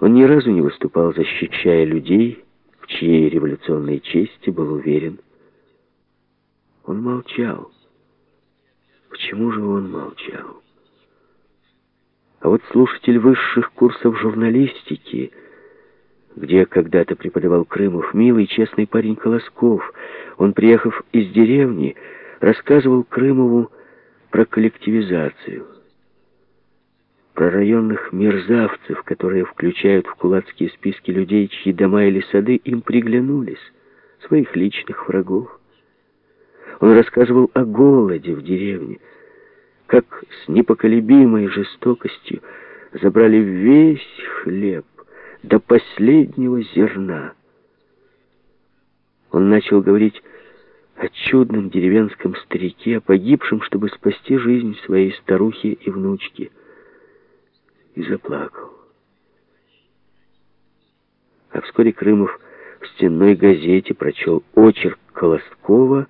Он ни разу не выступал, защищая людей, в чьей революционной чести был уверен. Он молчал. Почему же он молчал? А вот слушатель высших курсов журналистики, где когда-то преподавал Крымов, милый, честный парень Колосков, он, приехав из деревни, рассказывал Крымову про коллективизацию, про районных мерзавцев, которые включают в кулацкие списки людей, чьи дома или сады им приглянулись, своих личных врагов. Он рассказывал о голоде в деревне, как с непоколебимой жестокостью забрали весь хлеб до последнего зерна. Он начал говорить о чудном деревенском старике, погибшем, чтобы спасти жизнь своей старухи и внучки, и заплакал. А вскоре Крымов в стенной газете прочел очерк Колоскова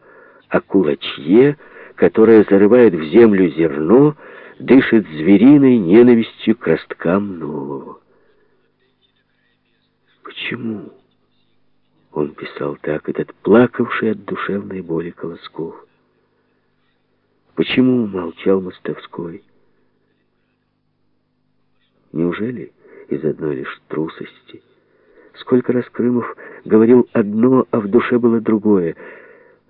о кулачье, которое зарывает в землю зерно, дышит звериной ненавистью к росткам нового. Почему он писал так, этот плакавший от душевной боли Колосков? Почему молчал Мостовской? Неужели из одной лишь трусости? Сколько раз Крымов говорил одно, а в душе было другое —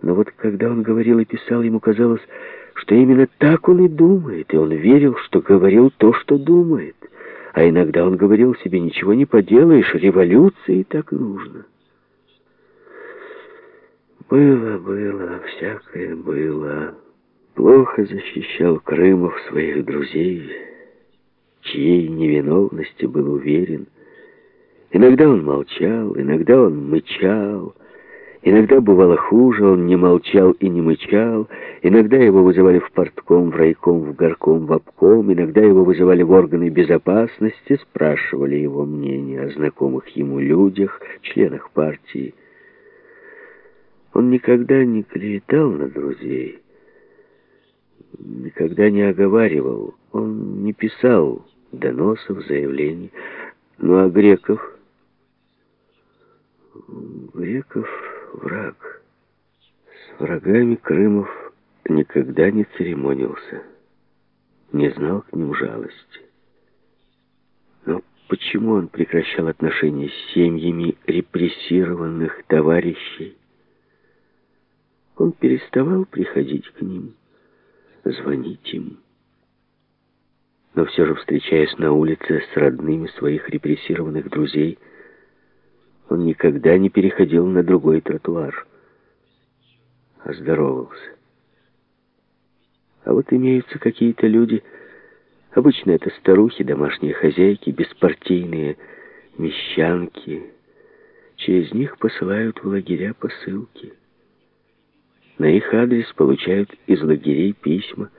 но вот когда он говорил и писал, ему казалось, что именно так он и думает, и он верил, что говорил то, что думает. А иногда он говорил себе, ничего не поделаешь, революции так нужно. Было, было, всякое было. Плохо защищал Крымов своих друзей, чьей невиновности был уверен. Иногда он молчал, иногда он мычал, Иногда бывало хуже, он не молчал и не мычал. Иногда его вызывали в портком, в райком, в горком, в обком. Иногда его вызывали в органы безопасности, спрашивали его мнение о знакомых ему людях, членах партии. Он никогда не клеветал на друзей, никогда не оговаривал, он не писал доносов, заявлений. Ну а Греков... Греков враг. С врагами Крымов никогда не церемонился, не знал к ним жалости. Но почему он прекращал отношения с семьями репрессированных товарищей? Он переставал приходить к ним, звонить им. Но все же, встречаясь на улице с родными своих репрессированных друзей, он никогда не переходил на другой тротуар, а здоровался. А вот имеются какие-то люди, обычно это старухи, домашние хозяйки, беспартийные мещанки, через них посылают в лагеря посылки. На их адрес получают из лагерей письма,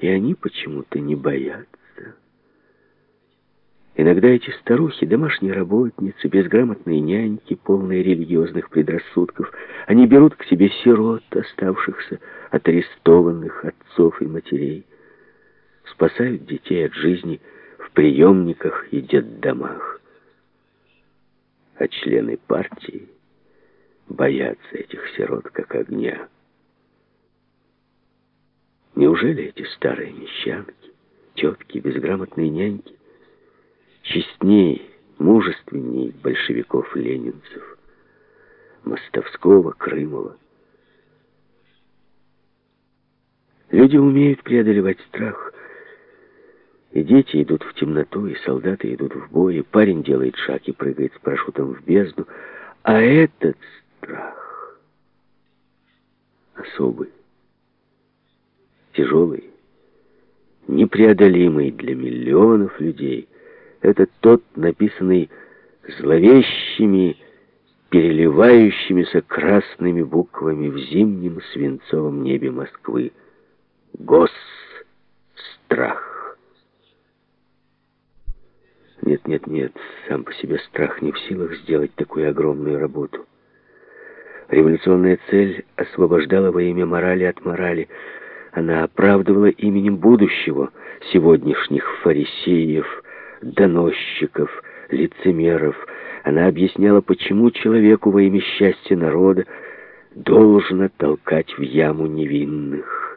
и они почему-то не боятся. Иногда эти старухи, домашние работницы, безграмотные няньки, полные религиозных предрассудков, они берут к себе сирот, оставшихся от арестованных отцов и матерей, спасают детей от жизни в приемниках и детдомах. А члены партии боятся этих сирот как огня. Неужели эти старые мещанки, тетки, безграмотные няньки честней, мужественней большевиков-ленинцев, Мостовского, Крымова. Люди умеют преодолевать страх, и дети идут в темноту, и солдаты идут в бой, и парень делает шаг и прыгает с парашютом в бездну, а этот страх особый, тяжелый, непреодолимый для миллионов людей — это тот, написанный зловещими, переливающимися красными буквами в зимнем свинцовом небе Москвы. Гос-страх. Нет, нет, нет, сам по себе страх не в силах сделать такую огромную работу. Революционная цель освобождала во имя морали от морали. Она оправдывала именем будущего сегодняшних фарисеев, доносчиков, лицемеров. Она объясняла, почему человеку во имя счастья народа должно толкать в яму невинных.